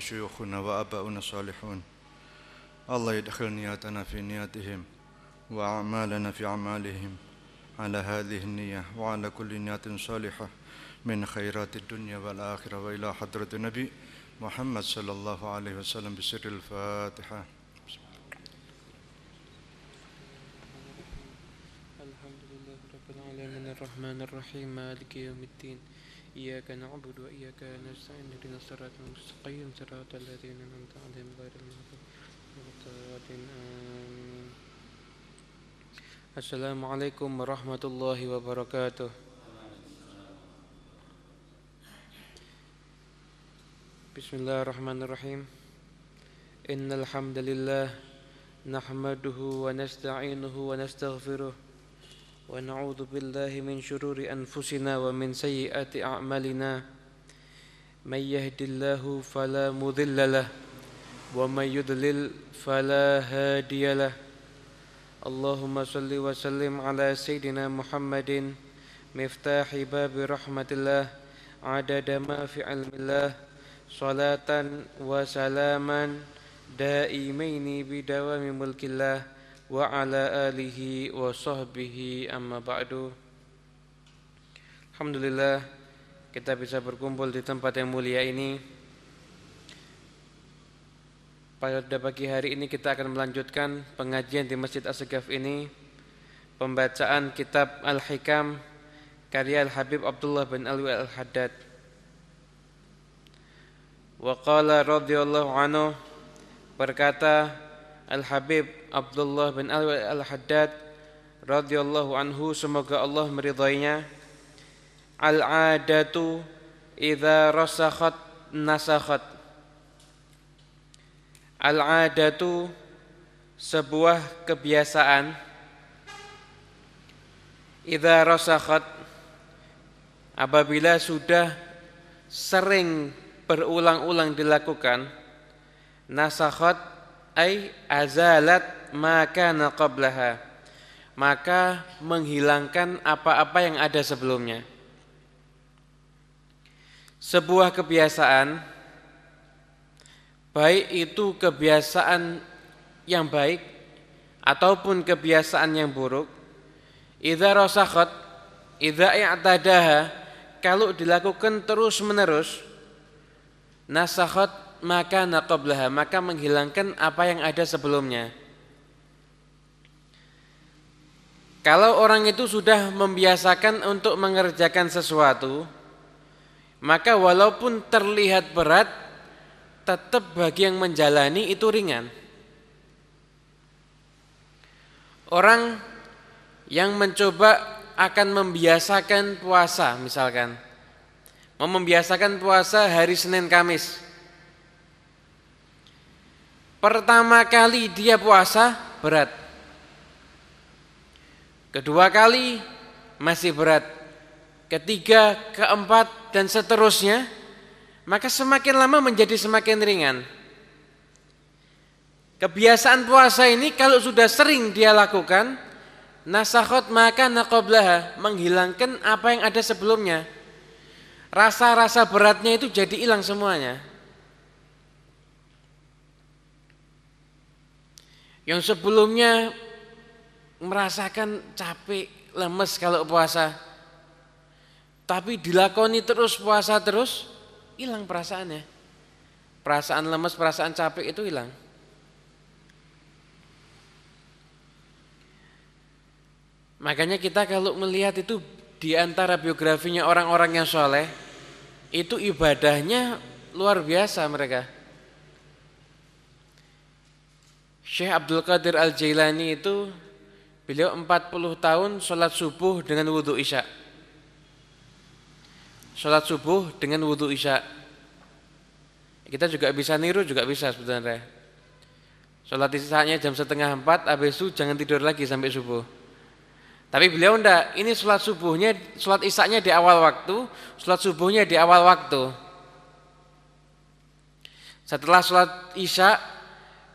وشيوخنا وآباؤنا الصالحون. الله يدخل نياتنا في نياتهم وأعمالنا في أعمالهم على هذه النية وعلى كل نية صالحة من خيرات الدنيا والآخرة. وإلى حضرة النبي محمد صلى الله عليه وسلم بسر الفاتحة. الحمد لله رب العالمين. الرحمن الرحيم. مالك يوم الدين. إياك نعبد وإياك نستعين اهدنا الصراط المستقيم صراط الذين أنعمت عليهم غير المغضوب آمين. السلام عليكم ورحمة الله وبركاته. بسم الله الرحمن الرحيم. إن الحمد لله نحمده ونستعينه ونستغفره ونعوذ بالله من شرور أنفسنا ومن سيئات أعمالنا من يهد الله فلا مضل له ومن يضلل فلا هادي له اللهم صل وسلم على سيدنا محمد مفتاح باب رحمة الله عدد ما في علم الله صلاة وسلاما دائمين بدوام ملك الله wa ala alihi wa sahbihi amma ba'du. Alhamdulillah kita bisa berkumpul di tempat yang mulia ini. Pada pagi hari ini kita akan melanjutkan pengajian di Masjid As-Segaf ini. Pembacaan kitab Al-Hikam karya Al-Habib Abdullah bin Alwi Al-Haddad. Wa qala radiyallahu anhu berkata Al-Habib Abdullah bin Alwi Al-Haddad radhiyallahu anhu semoga Allah meridainya Al-adatu idza rasakhat nasakhat. Al-adatu sebuah kebiasaan. Idza rasakhat apabila sudah sering berulang-ulang dilakukan nasakhat ay azalat maka qablaha maka menghilangkan apa-apa yang ada sebelumnya. Sebuah kebiasaan baik itu kebiasaan yang baik ataupun kebiasaan yang buruk idza rasakhat idza i'tadaha kalau dilakukan terus-menerus nasakhat maka naqablaha maka menghilangkan apa yang ada sebelumnya. Kalau orang itu sudah membiasakan untuk mengerjakan sesuatu maka walaupun terlihat berat tetap bagi yang menjalani itu ringan. Orang yang mencoba akan membiasakan puasa misalkan. Membiasakan puasa hari Senin Kamis pertama kali dia puasa berat kedua kali masih berat ketiga, keempat dan seterusnya, maka semakin lama menjadi semakin ringan. Kebiasaan puasa ini kalau sudah sering dia lakukan, nasakhot maka naqoblaha, menghilangkan apa yang ada sebelumnya. Rasa-rasa beratnya itu jadi hilang semuanya. Yang sebelumnya merasakan capek, lemes kalau puasa, tapi dilakoni terus puasa terus hilang perasaannya. Perasaan lemes perasaan capek itu hilang. Makanya kita kalau melihat itu di antara biografinya orang-orang yang soleh itu ibadahnya luar biasa mereka Syekh Abdul Qadir Al Jailani itu beliau 40 tahun sholat subuh dengan wudhu isya' sholat subuh dengan wudhu isya. Kita juga bisa niru juga bisa sebenarnya. Sholat isyanya jam setengah empat habis itu jangan tidur lagi sampai subuh. Tapi beliau ndak ini sholat subuhnya sholat isyanya di awal waktu sholat subuhnya di awal waktu. Setelah sholat isya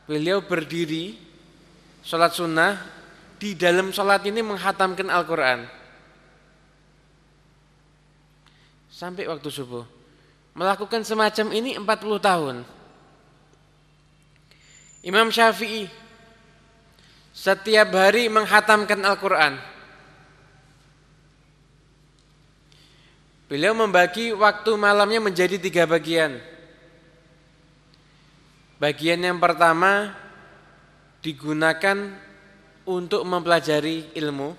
beliau berdiri sholat sunnah di dalam sholat ini menghatamkan Al-Quran sampai waktu subuh. melakukan semacam ini 40 tahun. Imam Syafi'i setiap hari menghatamkan Al-Quran. Beliau membagi waktu malamnya menjadi tiga bagian. Bagian yang pertama digunakan untuk mempelajari ilmu.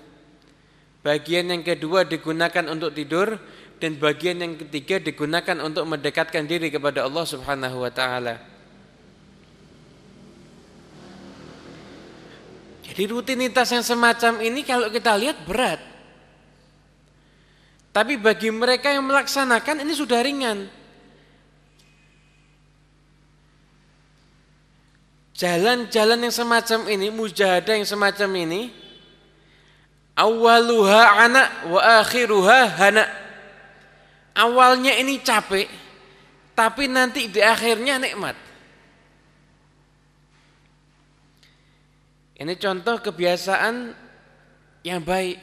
Bagian yang kedua digunakan untuk tidur dan bagian yang ketiga digunakan untuk mendekatkan diri kepada Allah Subhanahu wa taala. Jadi rutinitas yang semacam ini kalau kita lihat berat. Tapi bagi mereka yang melaksanakan ini sudah ringan. Jalan-jalan yang semacam ini, mujahadah yang semacam ini, awaluha anak wa akhiruha hana. Awalnya ini capek, tapi nanti di akhirnya nikmat. Ini contoh kebiasaan yang baik.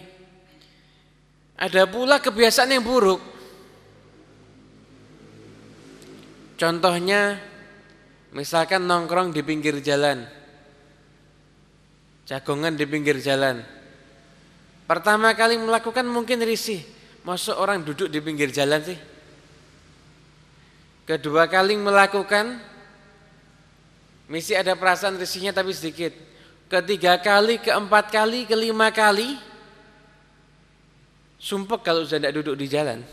Ada pula kebiasaan yang buruk. Contohnya misalkan nongkrong di pinggir jalan. Jagongan di pinggir jalan. Pertama kali melakukan mungkin risih. Masuk orang duduk di pinggir jalan sih? Kedua kali melakukan misi ada perasaan risihnya tapi sedikit ketiga kali, keempat kali, kelima kali sumpah kalau saya tidak duduk di jalan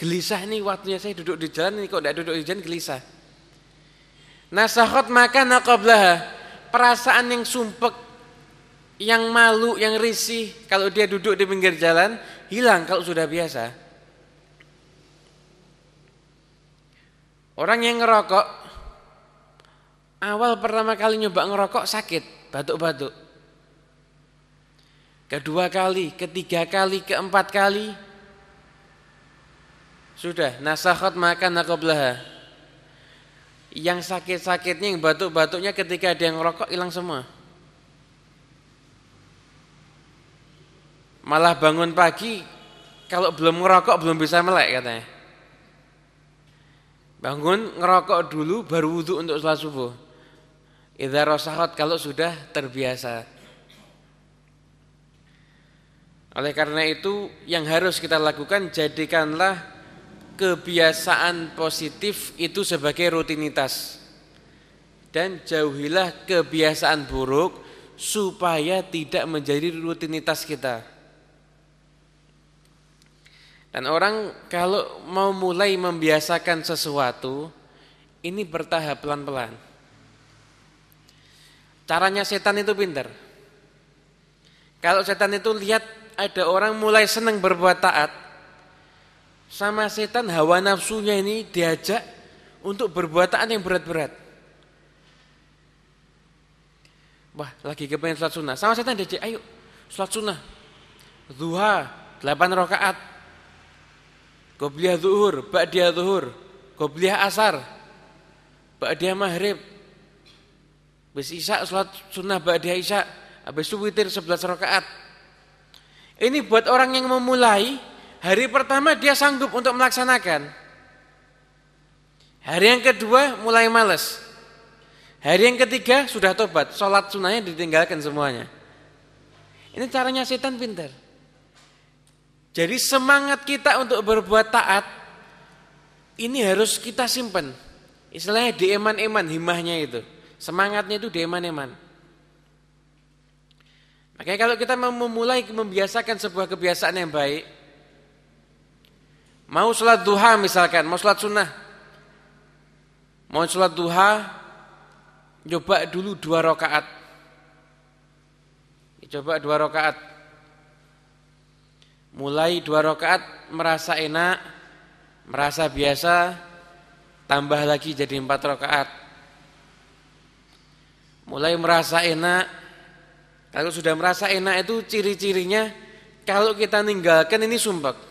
gelisah nih waktunya saya duduk di jalan ini kok tidak duduk di jalan gelisah nasahot maka naqablaha perasaan yang sumpek yang malu, yang risih kalau dia duduk di pinggir jalan hilang kalau sudah biasa orang yang ngerokok awal pertama kali nyoba ngerokok sakit batuk-batuk. Kedua kali, ketiga kali, keempat kali sudah nasakhat makan nakoblaha. Yang sakit-sakitnya, yang batuk-batuknya ketika dia ngerokok hilang semua. Malah bangun pagi kalau belum ngerokok belum bisa melek katanya. Bangun ngerokok dulu baru wudhu untuk sholat subuh. Idza rosahat kalau sudah terbiasa. Oleh karena itu yang harus kita lakukan jadikanlah kebiasaan positif itu sebagai rutinitas. Dan jauhilah kebiasaan buruk supaya tidak menjadi rutinitas kita. Dan orang kalau mau mulai membiasakan sesuatu ini bertahap pelan-pelan. Caranya setan itu pinter. Kalau setan itu lihat ada orang mulai senang berbuat taat, sama setan hawa nafsunya ini diajak untuk berbuat taat yang berat-berat. Wah, lagi kepengen sholat sunnah. Sama setan diajak, ayo sholat sunnah. Duha, 8 rakaat. Qobliyah zuhur, ba'diyah zuhur, qobliyah asar, ba'diyah maghrib, Habis Isya sholat sunnah ba'da Isya, habis itu witir 11 rakaat. Ini buat orang yang memulai, hari pertama dia sanggup untuk melaksanakan. Hari yang kedua mulai males. Hari yang ketiga sudah tobat, sholat sunnahnya ditinggalkan semuanya. Ini caranya setan pintar. Jadi semangat kita untuk berbuat taat ini harus kita simpan. Istilahnya di eman-eman himahnya itu. Semangatnya itu deman-eman. Makanya kalau kita memulai membiasakan sebuah kebiasaan yang baik, mau sholat duha misalkan, mau sholat sunnah, mau sholat duha, coba dulu dua rakaat, coba dua rakaat, mulai dua rakaat merasa enak, merasa biasa, tambah lagi jadi empat rakaat mulai merasa enak. Kalau sudah merasa enak itu ciri-cirinya kalau kita ninggalkan ini sumpah.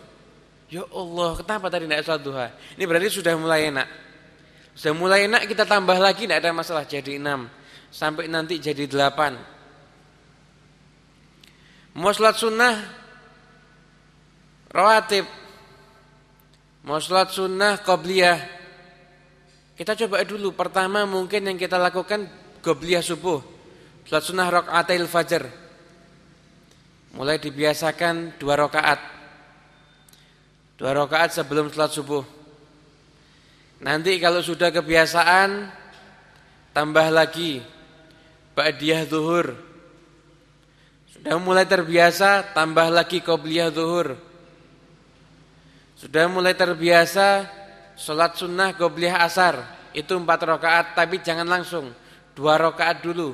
Ya Allah, kenapa tadi tidak sholat duha? Ini berarti sudah mulai enak. Sudah mulai enak kita tambah lagi tidak ada masalah jadi enam sampai nanti jadi delapan. Mau sholat sunnah rawatib Mau sholat sunnah qobliyah. Kita coba dulu. Pertama mungkin yang kita lakukan qobliyah subuh. Sholat sunnah rokaatil fajar. Mulai dibiasakan dua rakaat. Dua rakaat sebelum sholat subuh. Nanti kalau sudah kebiasaan tambah lagi ba'diyah zuhur. Sudah mulai terbiasa tambah lagi qobliyah zuhur. Sudah mulai terbiasa sholat sunnah qobliyah asar. Itu empat rakaat tapi jangan langsung. Dua rakaat dulu.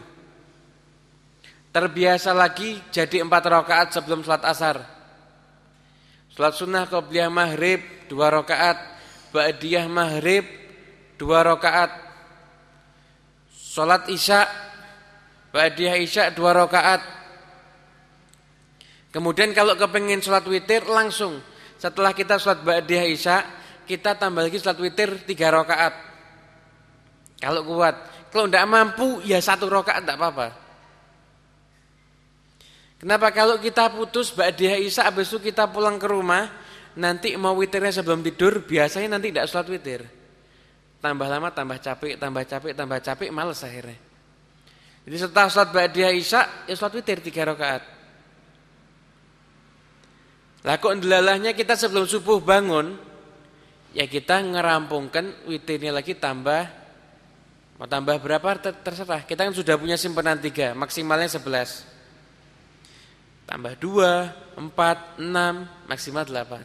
Terbiasa lagi jadi empat rakaat sebelum sholat asar. Sholat sunnah qobliyah maghrib dua rakaat ba'diyah maghrib dua rakaat. Salat Isya ba'diyah Isya dua rakaat. Kemudian kalau kepingin salat witir langsung setelah kita salat ba'diyah Isya kita tambah lagi salat witir tiga rakaat. Kalau kuat, kalau tidak mampu ya satu rakaat tidak apa-apa. Kenapa kalau kita putus ba'diyah Isya habis itu kita pulang ke rumah nanti mau witirnya sebelum tidur biasanya nanti tidak sholat witir. Tambah lama tambah capek, tambah capek, tambah capek, males akhirnya. Jadi setelah sholat ba'diyah isya, ya sholat witir tiga rakaat. Lah kok delalahnya kita sebelum subuh bangun, ya kita ngerampungkan witirnya lagi tambah, mau tambah berapa terserah. Kita kan sudah punya simpanan tiga, maksimalnya sebelas. Tambah dua, empat, enam, maksimal delapan.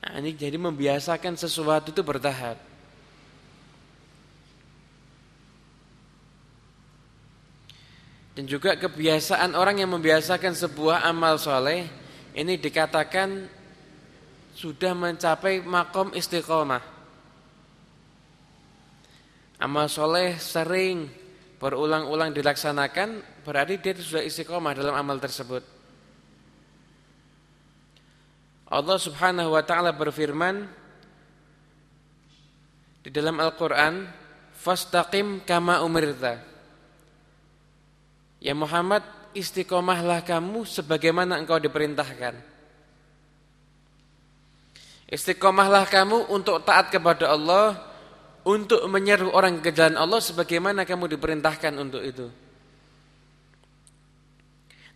Nah, ini jadi membiasakan sesuatu itu bertahap. Dan juga kebiasaan orang yang membiasakan sebuah amal soleh ini dikatakan sudah mencapai makom istiqomah. Amal soleh sering berulang-ulang dilaksanakan berarti dia sudah istiqomah dalam amal tersebut. Allah Subhanahu wa taala berfirman di dalam Al-Qur'an, "Fastaqim kama umirta." Ya Muhammad, istiqomahlah kamu sebagaimana engkau diperintahkan. Istiqomahlah kamu untuk taat kepada Allah, untuk menyeru orang ke jalan Allah sebagaimana kamu diperintahkan untuk itu.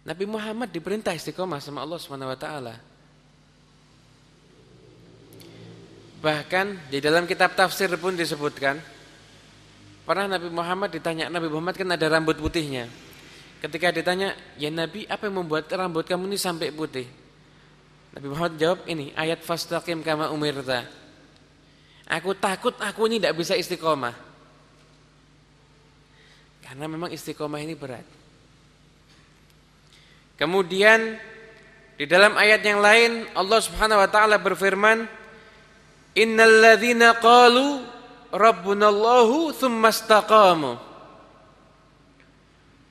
Nabi Muhammad diperintah istiqomah sama Allah Subhanahu wa taala. Bahkan di dalam kitab tafsir pun disebutkan Pernah Nabi Muhammad ditanya Nabi Muhammad kan ada rambut putihnya? Ketika ditanya Ya Nabi apa yang membuat rambut kamu ini sampai putih? Nabi Muhammad jawab ini Ayat fastaqim kama umirta. Aku takut aku ini tidak bisa istiqomah. Karena memang istiqomah ini berat Kemudian di dalam ayat yang lain Allah Subhanahu wa taala berfirman Innal ladzina qalu rabbunallahu tsumma istaqamu.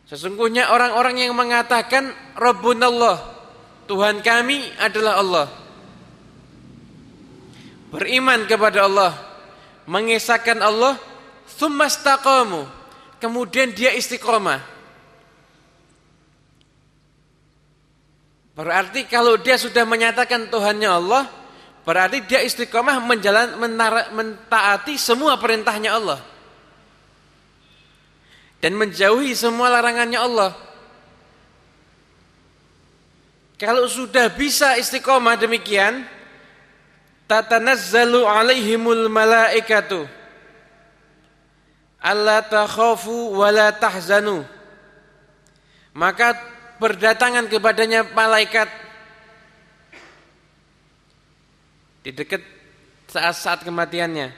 Sesungguhnya orang-orang yang mengatakan rabbunallah, Tuhan kami adalah Allah. Beriman kepada Allah, mengesahkan Allah, tsumma istaqamu. Kemudian dia istiqomah. Berarti kalau dia sudah menyatakan Tuhannya Allah, Berarti dia istiqomah menjalan mentaati semua perintahnya Allah. Dan menjauhi semua larangannya Allah. Kalau sudah bisa istiqomah demikian, tatanazzalu alaihimul malaikatu alla takhafu wa la tahzanu. Maka berdatangan kepadanya malaikat di dekat saat-saat kematiannya.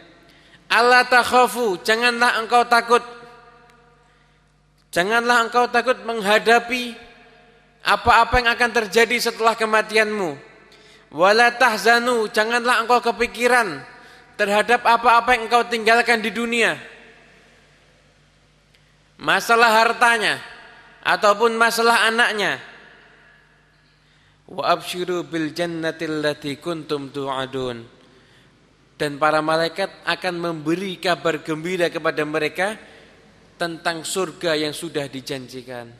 Allah takhafu, janganlah engkau takut. Janganlah engkau takut menghadapi apa-apa yang akan terjadi setelah kematianmu. Wala tahzanu, janganlah engkau kepikiran terhadap apa-apa yang engkau tinggalkan di dunia. Masalah hartanya ataupun masalah anaknya Wa abshiru bil jannati allati kuntum tu'adun. Dan para malaikat akan memberi kabar gembira kepada mereka tentang surga yang sudah dijanjikan.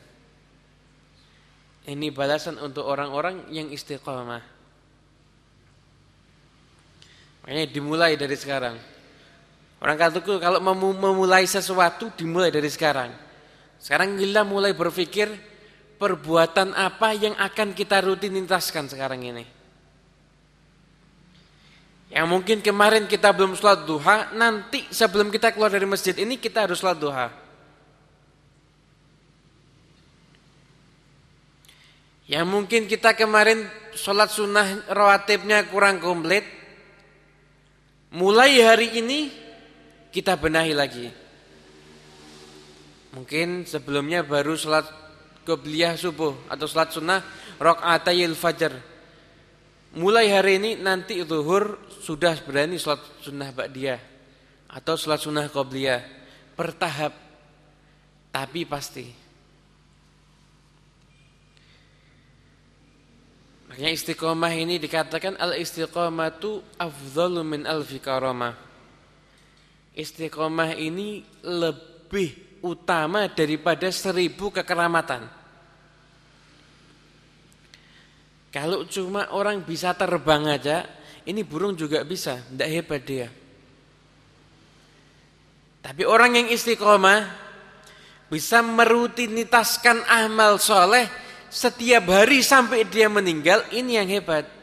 Ini balasan untuk orang-orang yang istiqamah. Makanya dimulai dari sekarang. Orang kataku kalau memulai sesuatu dimulai dari sekarang. Sekarang kita mulai berpikir perbuatan apa yang akan kita rutinitaskan sekarang ini. Yang mungkin kemarin kita belum sholat duha, nanti sebelum kita keluar dari masjid ini kita harus sholat duha. Yang mungkin kita kemarin sholat sunnah rawatibnya kurang komplit, mulai hari ini kita benahi lagi. Mungkin sebelumnya baru sholat qobliyah subuh atau sholat sunnah rakaatayil fajar. Mulai hari ini nanti zuhur sudah berani sholat sunnah ba'diyah atau sholat sunnah qobliyah bertahap tapi pasti. Makanya istiqomah ini dikatakan al istiqomatu afdhalu min alfi karamah. Istiqomah ini lebih utama daripada seribu kekeramatan. Kalau cuma orang bisa terbang aja, ini burung juga bisa, tidak hebat dia. Tapi orang yang istiqomah bisa merutinitaskan amal soleh setiap hari sampai dia meninggal, ini yang hebat.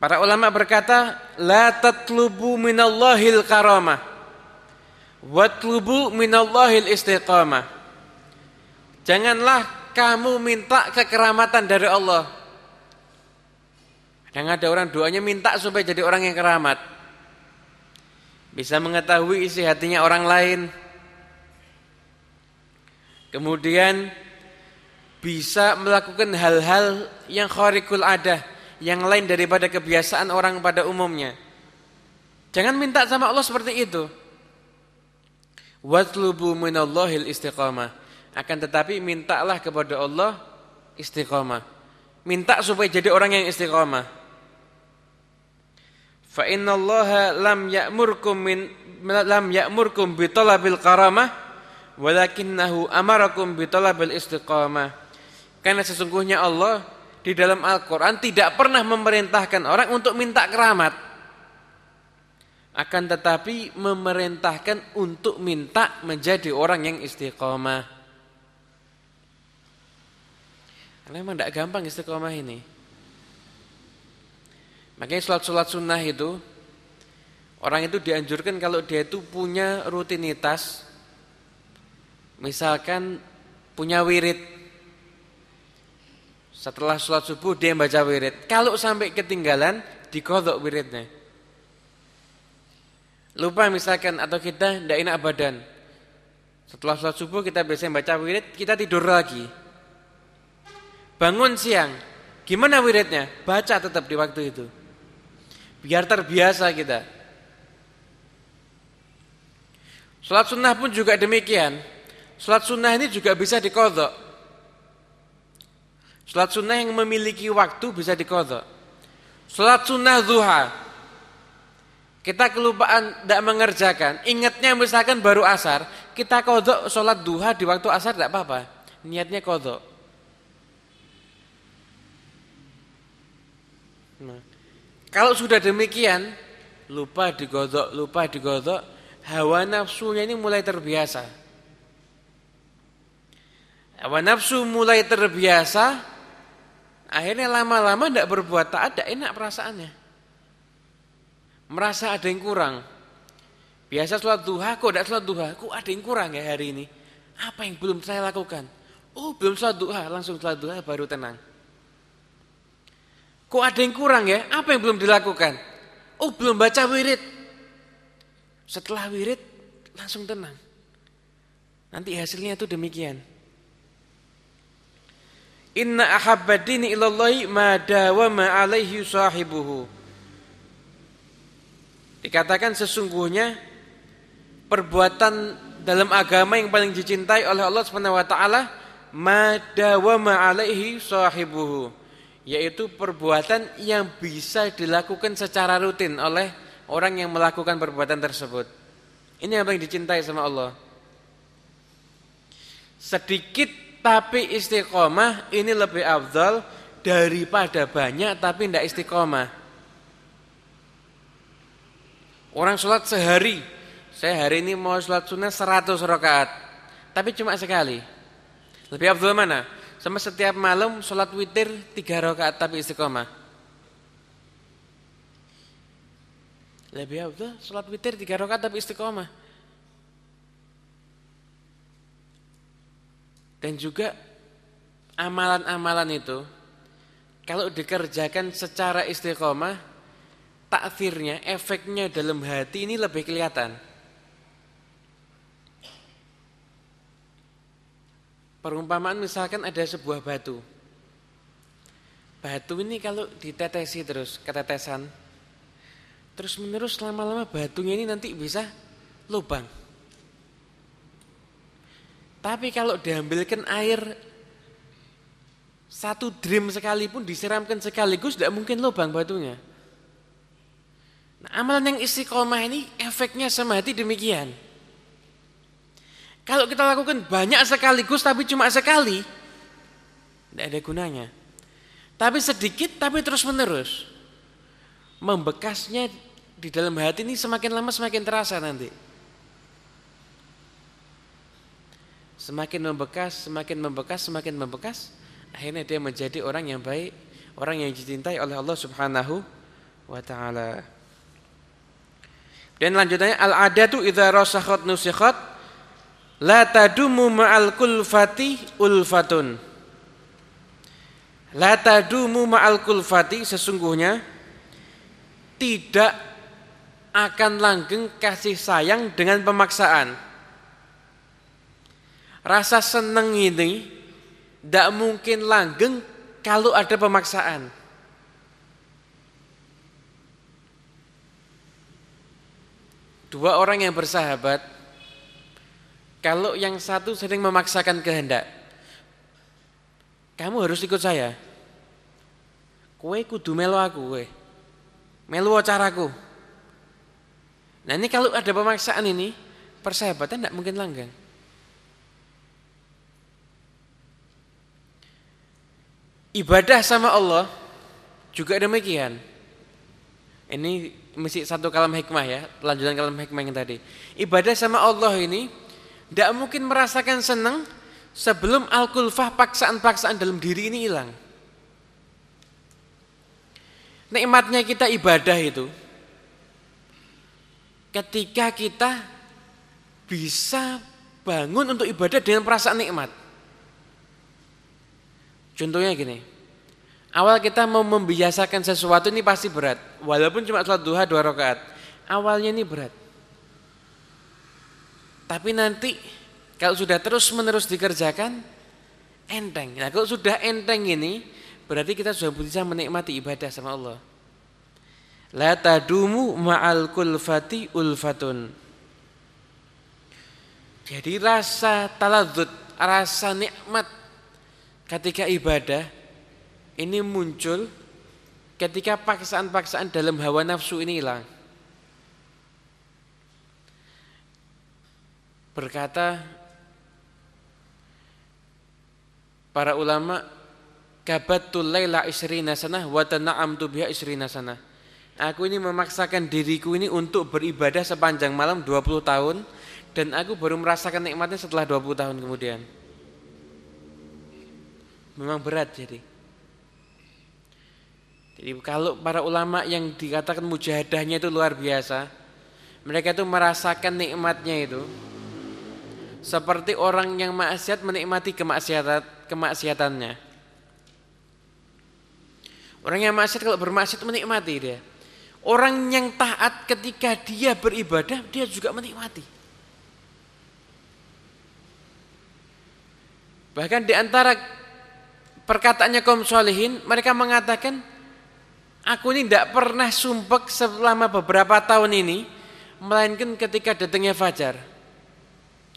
Para ulama berkata, la tatlubu minallahil karamah. Watlubu minallahil istiqamah. Janganlah kamu minta kekeramatan dari Allah. Kadang ada orang doanya minta supaya jadi orang yang keramat. Bisa mengetahui isi hatinya orang lain. Kemudian bisa melakukan hal-hal yang khariqul adah yang lain daripada kebiasaan orang pada umumnya. Jangan minta sama Allah seperti itu. Watlubu minallahil istiqamah. Akan tetapi mintalah kepada Allah istiqamah. Minta supaya jadi orang yang istiqamah. Fa innallaha lam ya'murkum min lam ya'murkum bi talabil karamah walakinnahu amarakum bi talabil istiqamah. Karena sesungguhnya Allah di dalam Al-Quran tidak pernah memerintahkan orang untuk minta keramat. Akan tetapi memerintahkan untuk minta menjadi orang yang istiqomah. Karena memang tidak gampang istiqomah ini. Makanya sholat-sholat sunnah itu, orang itu dianjurkan kalau dia itu punya rutinitas, misalkan punya wirid, setelah sholat subuh dia baca wirid. Kalau sampai ketinggalan, dikodok wiridnya. Lupa misalkan atau kita tidak enak badan. Setelah sholat subuh kita biasanya baca wirid, kita tidur lagi. Bangun siang, gimana wiridnya? Baca tetap di waktu itu. Biar terbiasa kita. Sholat sunnah pun juga demikian. Sholat sunnah ini juga bisa dikodok. Salat sunnah yang memiliki waktu bisa dikodok. Salat sunnah duha. Kita kelupaan tidak mengerjakan. Ingatnya misalkan baru asar. Kita kodok sholat duha di waktu asar tidak apa-apa. Niatnya kodok. Nah, kalau sudah demikian. Lupa digodok, lupa digodok. Hawa nafsunya ini mulai terbiasa. Hawa nafsu mulai terbiasa Akhirnya lama-lama tidak berbuat tak ada enak perasaannya. Merasa ada yang kurang. Biasa sholat duha, kok tidak sholat duha? Kok ada yang kurang ya hari ini? Apa yang belum saya lakukan? Oh belum sholat duha, langsung sholat duha baru tenang. Kok ada yang kurang ya? Apa yang belum dilakukan? Oh belum baca wirid. Setelah wirid langsung tenang. Nanti hasilnya itu demikian. Inna ahabbadini ilallahi ma dawama alaihi sahibuhu. Dikatakan sesungguhnya perbuatan dalam agama yang paling dicintai oleh Allah Subhanahu wa taala ma dawama alaihi sahibuhu, yaitu perbuatan yang bisa dilakukan secara rutin oleh orang yang melakukan perbuatan tersebut. Ini yang paling dicintai sama Allah. Sedikit tapi istiqomah ini lebih afdal daripada banyak tapi tidak istiqomah. Orang sholat sehari, saya hari ini mau sholat sunnah 100 rakaat, tapi cuma sekali. Lebih abdul mana? Sama setiap malam sholat witir 3 rakaat tapi istiqomah. Lebih abdul sholat witir 3 rakaat tapi istiqomah. Dan juga amalan-amalan itu kalau dikerjakan secara istiqomah takfirnya, efeknya dalam hati ini lebih kelihatan. Perumpamaan misalkan ada sebuah batu. Batu ini kalau ditetesi terus, ketetesan, terus menerus lama-lama batunya ini nanti bisa lubang. Tapi kalau diambilkan air satu dream sekalipun disiramkan sekaligus tidak mungkin lubang batunya. Nah, amalan yang istiqomah ini efeknya sama hati demikian. Kalau kita lakukan banyak sekaligus tapi cuma sekali, tidak ada gunanya. Tapi sedikit tapi terus menerus. Membekasnya di dalam hati ini semakin lama semakin terasa nanti. Semakin membekas, semakin membekas, semakin membekas, akhirnya dia menjadi orang yang baik, orang yang dicintai oleh Allah Subhanahu wa taala. Dan lanjutannya al-adatu idza rasakhat nusikhat la tadumu ma'al kulfati ulfatun. La tadumu ma'al kulfati sesungguhnya tidak akan langgeng kasih sayang dengan pemaksaan Rasa senang ini tidak mungkin langgeng kalau ada pemaksaan. Dua orang yang bersahabat, kalau yang satu sering memaksakan kehendak, kamu harus ikut saya. Kue kudu melo aku, kue. Melo caraku. Nah ini kalau ada pemaksaan ini, persahabatan tidak mungkin langgeng. Ibadah sama Allah juga demikian. Ini mesti satu kalam hikmah ya, lanjutan kalam hikmah yang tadi. Ibadah sama Allah ini tidak mungkin merasakan senang sebelum al-kulfah paksaan-paksaan dalam diri ini hilang. Nikmatnya kita ibadah itu ketika kita bisa bangun untuk ibadah dengan perasaan nikmat. Contohnya gini, awal kita mau membiasakan sesuatu ini pasti berat, walaupun cuma sholat duha dua rakaat. Awalnya ini berat. Tapi nanti kalau sudah terus menerus dikerjakan, enteng. Nah kalau sudah enteng ini, berarti kita sudah bisa menikmati ibadah sama Allah. La tadumu ma'al kulfati ulfatun. Jadi rasa taladzut, rasa nikmat ketika ibadah ini muncul ketika paksaan-paksaan dalam hawa nafsu ini hilang. Berkata para ulama kabatul laila isrina sanah wa tana'amtu biha isrina sanah. Aku ini memaksakan diriku ini untuk beribadah sepanjang malam 20 tahun dan aku baru merasakan nikmatnya setelah 20 tahun kemudian. Memang berat jadi. Jadi kalau para ulama yang dikatakan mujahadahnya itu luar biasa, mereka itu merasakan nikmatnya itu seperti orang yang maksiat menikmati kemaksiatan kemaksiatannya. Orang yang maksiat kalau bermaksiat menikmati dia. Orang yang taat ketika dia beribadah dia juga menikmati. Bahkan di antara perkataannya kaum solehin, mereka mengatakan, aku ini tidak pernah sumpek selama beberapa tahun ini, melainkan ketika datangnya fajar.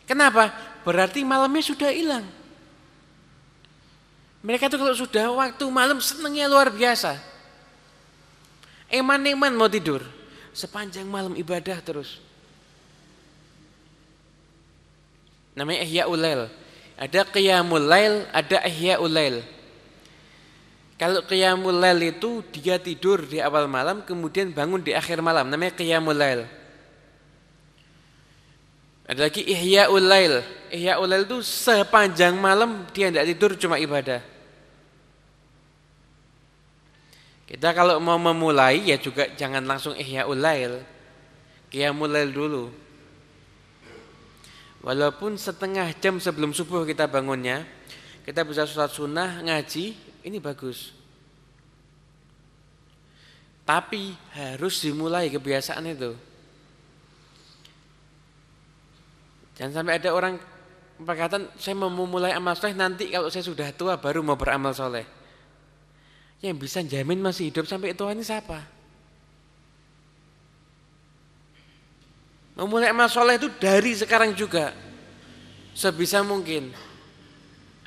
Kenapa? Berarti malamnya sudah hilang. Mereka itu kalau sudah waktu malam senangnya luar biasa. Eman-eman mau tidur. Sepanjang malam ibadah terus. Namanya ihya ulail. Ada qiyamul lail, ada ihya ulail. Kalau qiyamul lail itu dia tidur di awal malam kemudian bangun di akhir malam namanya qiyamul lail. Ada lagi ihya'ul lail. Ihya'ul lail itu sepanjang malam dia tidak tidur cuma ibadah. Kita kalau mau memulai ya juga jangan langsung ihya'ul lail. Qiyamul lail dulu. Walaupun setengah jam sebelum subuh kita bangunnya, kita bisa sholat sunnah, ngaji, ini bagus. Tapi harus dimulai kebiasaan itu. Jangan sampai ada orang berkata, saya mau memulai amal soleh nanti kalau saya sudah tua baru mau beramal soleh. Yang bisa jamin masih hidup sampai tua ini siapa? Memulai amal soleh itu dari sekarang juga. Sebisa mungkin.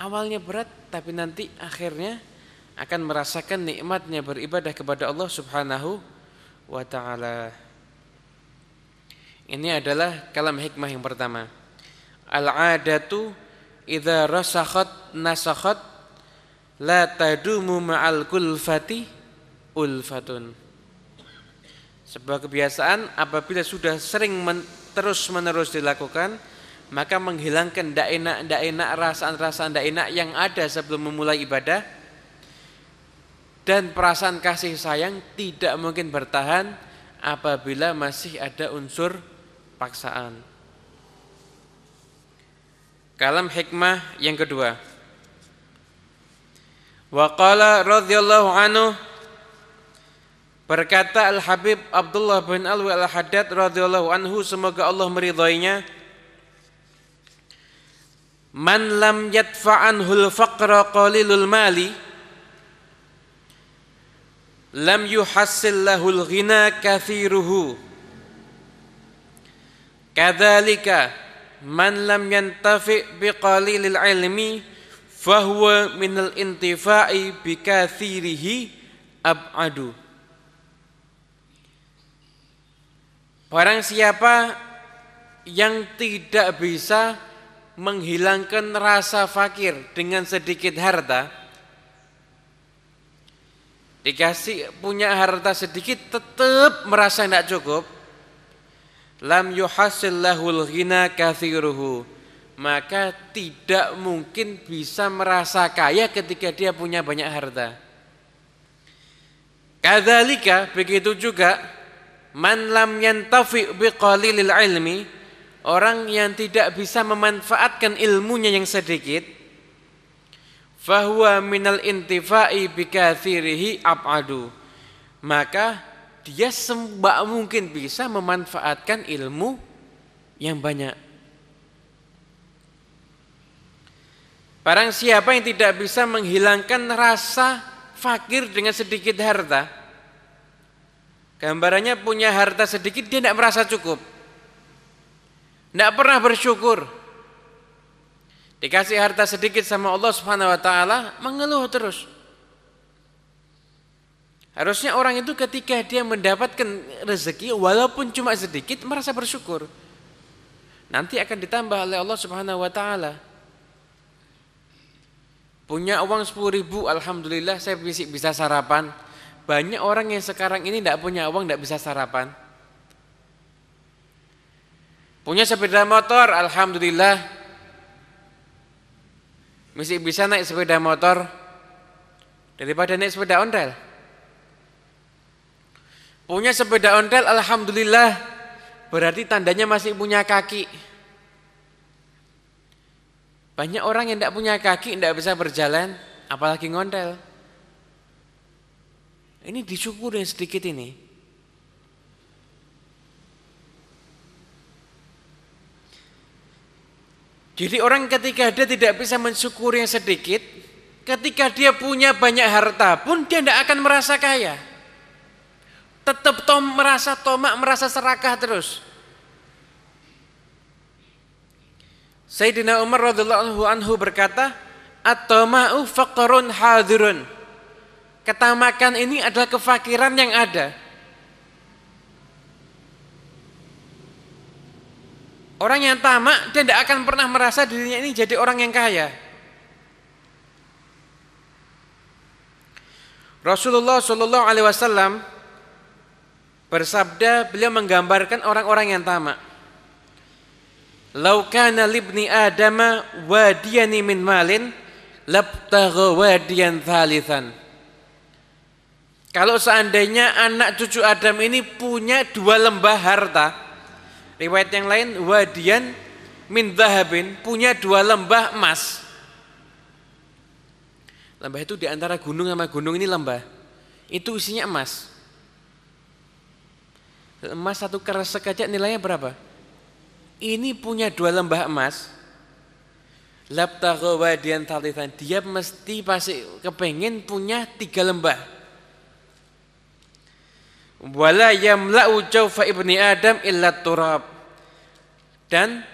Awalnya berat tapi nanti akhirnya akan merasakan nikmatnya beribadah kepada Allah Subhanahu wa taala. Ini adalah kalam hikmah yang pertama. Al-adatu idza rasakhat nasakhat la tadumu ma'al kulfati ulfatun. Sebuah kebiasaan apabila sudah sering men, terus menerus dilakukan maka menghilangkan ndak enak ndak enak rasaan-rasaan ndak enak yang ada sebelum memulai ibadah dan perasaan kasih sayang tidak mungkin bertahan apabila masih ada unsur paksaan. Kalam hikmah yang kedua. Wa qala radhiyallahu anhu berkata Al Habib Abdullah bin Alwi Al Haddad radhiyallahu anhu semoga Allah meridhoinya Man lam yadfa'anhul faqra qalilul mali lam yuhassil lahul ghina kathiruhu Kadzalika man lam yantafi biqalilil ilmi fahuwa minal intifa'i bikathirihi ab'adu. Barang siapa yang tidak bisa menghilangkan rasa fakir dengan sedikit harta, dikasih punya harta sedikit tetap merasa tidak cukup, lam yuhasil lahul ghina kathiruhu. Maka tidak mungkin bisa merasa kaya ketika dia punya banyak harta. Kadzalika begitu juga man lam yantafi biqalilil ilmi orang yang tidak bisa memanfaatkan ilmunya yang sedikit fahuwa minal intifai bikathirihi abadu maka dia sembah mungkin bisa memanfaatkan ilmu yang banyak. Barang siapa yang tidak bisa menghilangkan rasa fakir dengan sedikit harta, gambarannya punya harta sedikit dia tidak merasa cukup, tidak pernah bersyukur. Dikasih harta sedikit sama Allah Subhanahu Wa Taala mengeluh terus. Harusnya orang itu ketika dia mendapatkan rezeki walaupun cuma sedikit merasa bersyukur. Nanti akan ditambah oleh Allah Subhanahu wa taala. Punya uang 10 ribu, Alhamdulillah saya bisa sarapan. Banyak orang yang sekarang ini tidak punya uang, tidak bisa sarapan. Punya sepeda motor, Alhamdulillah. Masih bisa naik sepeda motor daripada naik sepeda ondel. Punya sepeda ontel alhamdulillah berarti tandanya masih punya kaki. Banyak orang yang tidak punya kaki tidak bisa berjalan apalagi ngontel. Ini disyukuri sedikit ini. Jadi orang ketika dia tidak bisa mensyukuri yang sedikit, ketika dia punya banyak harta pun dia tidak akan merasa kaya tetap tom merasa tomak, merasa serakah terus. Sayyidina Umar radhiyallahu anhu berkata, "At-tama'u faqrun hadirun." Ketamakan ini adalah kefakiran yang ada. Orang yang tamak dia tidak akan pernah merasa dirinya ini jadi orang yang kaya. Rasulullah Shallallahu Alaihi Wasallam bersabda, beliau menggambarkan orang-orang yang tamak. Laukana libni adama wadiyani min malin labtagha wadiyan thalithan. Kalau seandainya anak cucu Adam ini punya dua lembah harta, riwayat yang lain wadian min dhahabin punya dua lembah emas. Lembah itu di antara gunung sama gunung ini lembah. Itu isinya emas. Emas satu keresek aja nilainya berapa? Ini punya dua lembah emas. Labtagha wadiyan thalithan. Dia mesti pasti kepengen punya tiga lembah wala yamla'u jawfa ibni adam illa turab dan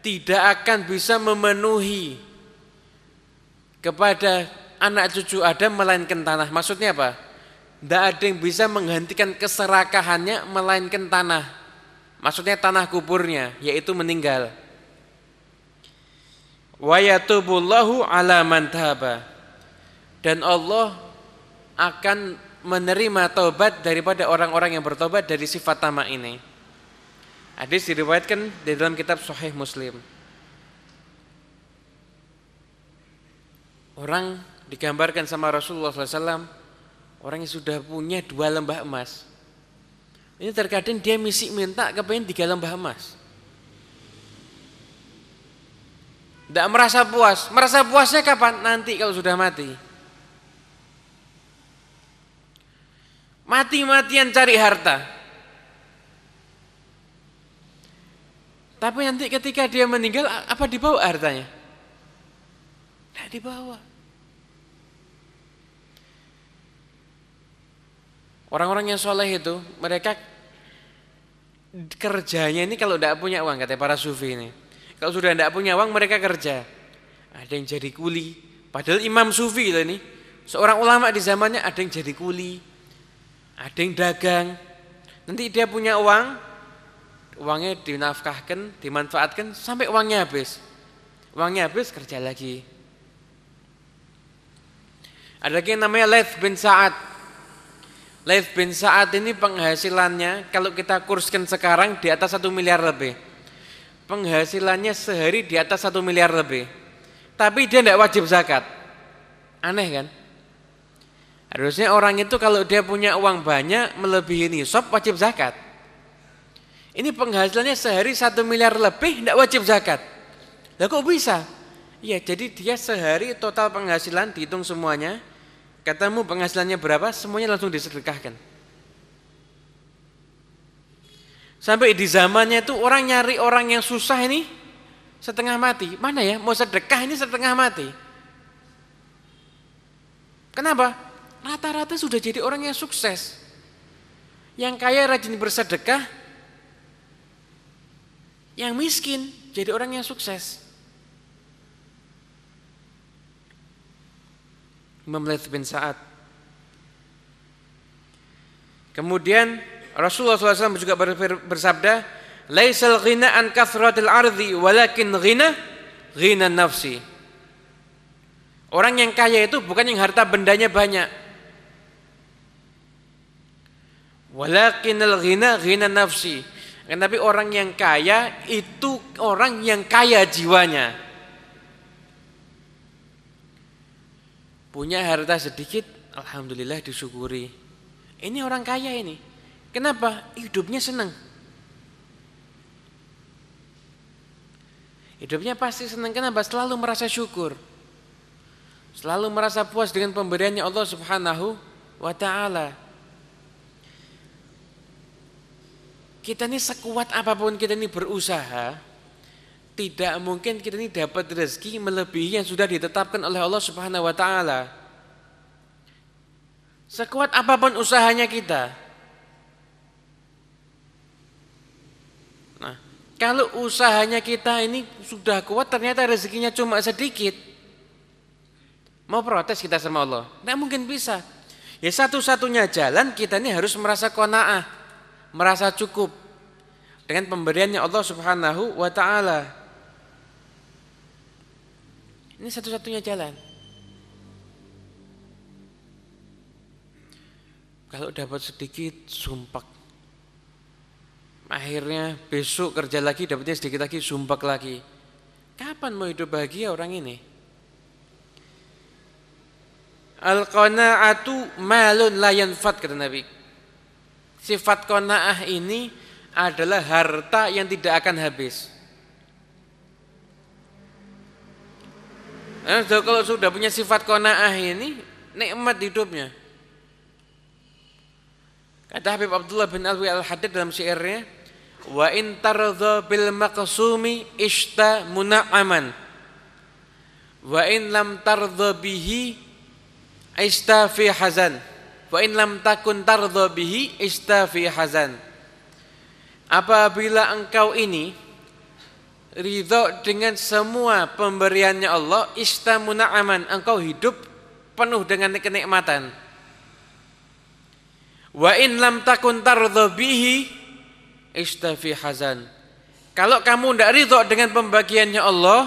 tidak akan bisa memenuhi kepada anak cucu Adam melainkan tanah. Maksudnya apa? Tidak ada yang bisa menghentikan keserakahannya melainkan tanah. Maksudnya tanah kuburnya, yaitu meninggal. Ala Dan Allah akan menerima taubat daripada orang-orang yang bertobat dari sifat tamak ini. Hadis diriwayatkan di dalam kitab Sahih Muslim. Orang digambarkan sama Rasulullah SAW, orang yang sudah punya dua lembah emas. Ini terkadang dia misi minta kepengen tiga lembah emas. Tidak merasa puas. Merasa puasnya kapan? Nanti kalau sudah mati. Mati-matian cari harta. Tapi nanti ketika dia meninggal, apa dibawa hartanya? Tidak dibawa. Orang-orang yang soleh itu, mereka kerjanya ini kalau tidak punya uang, kata para sufi ini. Kalau sudah tidak punya uang, mereka kerja. Ada yang jadi kuli. Padahal imam sufi ini, seorang ulama di zamannya ada yang jadi kuli, ada yang dagang. Nanti dia punya uang, uangnya dinafkahkan, dimanfaatkan sampai uangnya habis. Uangnya habis kerja lagi. Ada lagi yang namanya Laith bin Sa'ad. Laith bin Sa'ad ini penghasilannya kalau kita kurskan sekarang di atas satu miliar lebih. Penghasilannya sehari di atas satu miliar lebih. Tapi dia tidak wajib zakat. Aneh kan? Harusnya orang itu kalau dia punya uang banyak melebihi nisab wajib zakat. Ini penghasilannya sehari satu miliar lebih tidak wajib zakat. Lah kok bisa? Ya jadi dia sehari total penghasilan dihitung semuanya. Katamu penghasilannya berapa? Semuanya langsung disedekahkan. Sampai di zamannya itu orang nyari orang yang susah ini setengah mati. Mana ya? Mau sedekah ini setengah mati. Kenapa? Rata-rata sudah jadi orang yang sukses. Yang kaya rajin bersedekah, yang miskin jadi orang yang sukses. Imam Laith bin Sa'ad. Kemudian Rasulullah SAW juga bersabda, "Laisal ghina an kathratil ardi, walakin ghina ghina nafsi." Orang yang kaya itu bukan yang harta bendanya banyak, Walakinal ghina ghina nafsi. Tapi orang yang kaya itu orang yang kaya jiwanya. Punya harta sedikit, alhamdulillah disyukuri. Ini orang kaya ini. Kenapa? Hidupnya senang. Hidupnya pasti senang. Kenapa? Selalu merasa syukur. Selalu merasa puas dengan pemberiannya Allah Subhanahu wa taala. Kita ini sekuat apa pun kita ini berusaha, tidak mungkin kita ini dapat rezeki melebihi yang sudah ditetapkan oleh Allah Subhanahu wa taala. Sekuat apa pun usahanya kita. Nah, kalau usahanya kita ini sudah kuat ternyata rezekinya cuma sedikit. Mau protes kita sama Allah? Tidak mungkin bisa. Ya satu-satunya jalan kita ini harus merasa kona'ah merasa cukup dengan pemberiannya Allah Subhanahu wa taala. Ini satu-satunya jalan. Kalau dapat sedikit sumpah. Akhirnya besok kerja lagi dapatnya sedikit lagi sumpah lagi. Kapan mau hidup bahagia orang ini? Al-qana'atu malun la yanfat kata Nabi. Sifat qanaah ini adalah harta yang tidak akan habis. Nah, kalau sudah punya sifat qanaah ini nikmat hidupnya. Kata Habib Abdullah bin Alwi Al-Haddad dalam syairnya, "Wa in tardha bil maqsumi ishta muna'aman. Wa in lam tardha bihi ishta fi hazan. Wa in lam takun tardha bihi ishta fi hazan." Apabila engkau ini ridho dengan semua pemberiannya Allah, ishta muna'aman, engkau hidup penuh dengan kenikmatan Wa in lam takun tardha bihi istafi hazan. Kalau kamu tidak ridho dengan pembagiannya Allah,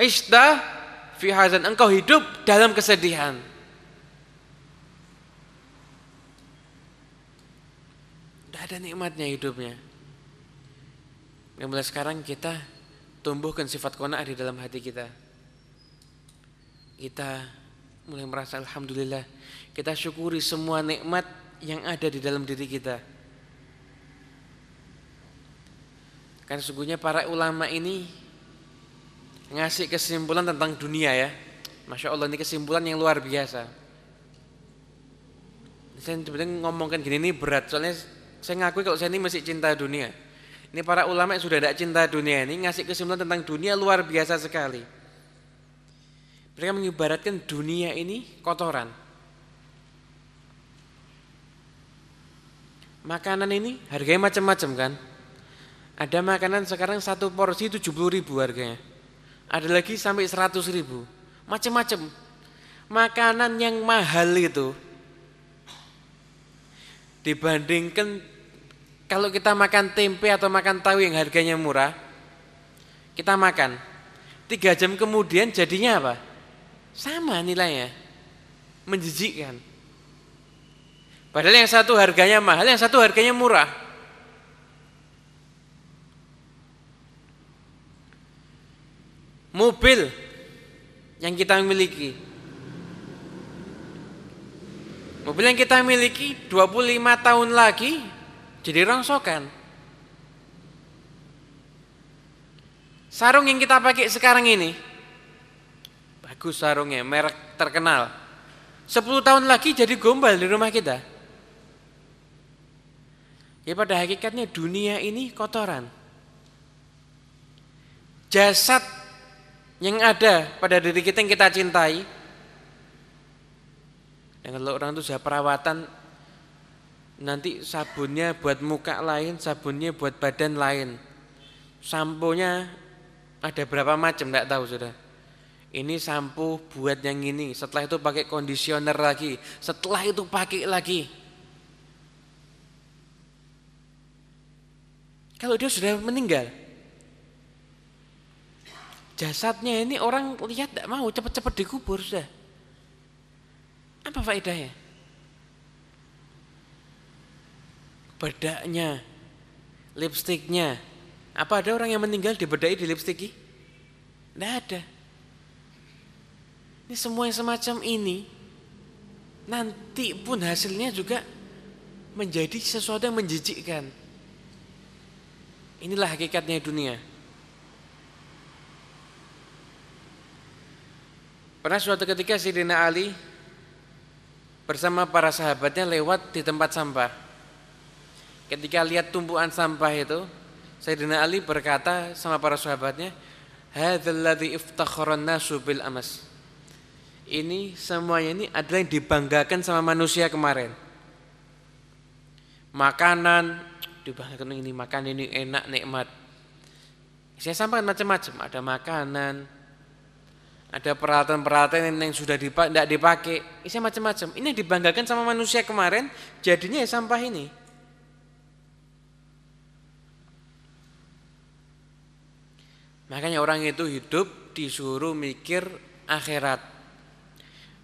ista fi hazan. Engkau hidup dalam kesedihan. Tidak ada nikmatnya hidupnya. Yang mulai sekarang kita tumbuhkan sifat kona'ah di dalam hati kita. Kita mulai merasa Alhamdulillah. Kita syukuri semua nikmat yang ada di dalam diri kita. Karena sungguhnya para ulama ini ngasih kesimpulan tentang dunia ya. Masya Allah ini kesimpulan yang luar biasa. Saya sebenarnya ngomongkan gini ini berat soalnya saya ngakui kalau saya ini masih cinta dunia. Ini para ulama yang sudah tidak cinta dunia ini ngasih kesimpulan tentang dunia luar biasa sekali. Mereka mengibaratkan dunia ini kotoran. Makanan ini harganya macam-macam kan? Ada makanan sekarang satu porsi 70 ribu harganya. Ada lagi sampai 100 ribu. Macam-macam. Makanan yang mahal itu dibandingkan kalau kita makan tempe atau makan tahu yang harganya murah, kita makan. Tiga jam kemudian jadinya apa? Sama nilainya. Menjijikkan. Padahal yang satu harganya mahal, yang satu harganya murah. Mobil yang kita miliki. Mobil yang kita miliki 25 tahun lagi jadi rongsokan. Sarung yang kita pakai sekarang ini bagus sarungnya, merek terkenal. 10 tahun lagi jadi gombal di rumah kita. Ya pada hakikatnya dunia ini kotoran. Jasad yang ada pada diri kita yang kita cintai. Dan kalau orang itu sudah perawatan nanti sabunnya buat muka lain, sabunnya buat badan lain. Samponya ada berapa macam tidak tahu sudah. Ini sampo buat yang ini, setelah itu pakai kondisioner lagi, setelah itu pakai lagi. Kalau dia sudah meninggal, jasadnya ini orang lihat tidak mau cepat-cepat dikubur sudah. Apa faedahnya? Bedaknya, lipstiknya. Apa ada orang yang meninggal dibedai di lipstiki? Tidak ada. Ini semua yang semacam ini nanti pun hasilnya juga menjadi sesuatu yang menjijikkan. Inilah hakikatnya dunia. Pernah suatu ketika Sidina Ali bersama para sahabatnya lewat di tempat sampah. Ketika lihat tumpuan sampah itu, Sayyidina Ali berkata sama para sahabatnya, "Hadzalladzi iftakharan nasu bil amas." Ini semuanya ini adalah yang dibanggakan sama manusia kemarin. Makanan, dibanggakan ini makan ini enak nikmat. Saya sampaikan macam-macam, ada makanan, ada peralatan-peralatan yang sudah tidak dipakai, isinya macam-macam. Ini yang dibanggakan sama manusia kemarin, jadinya ya sampah ini. Makanya orang itu hidup disuruh mikir akhirat.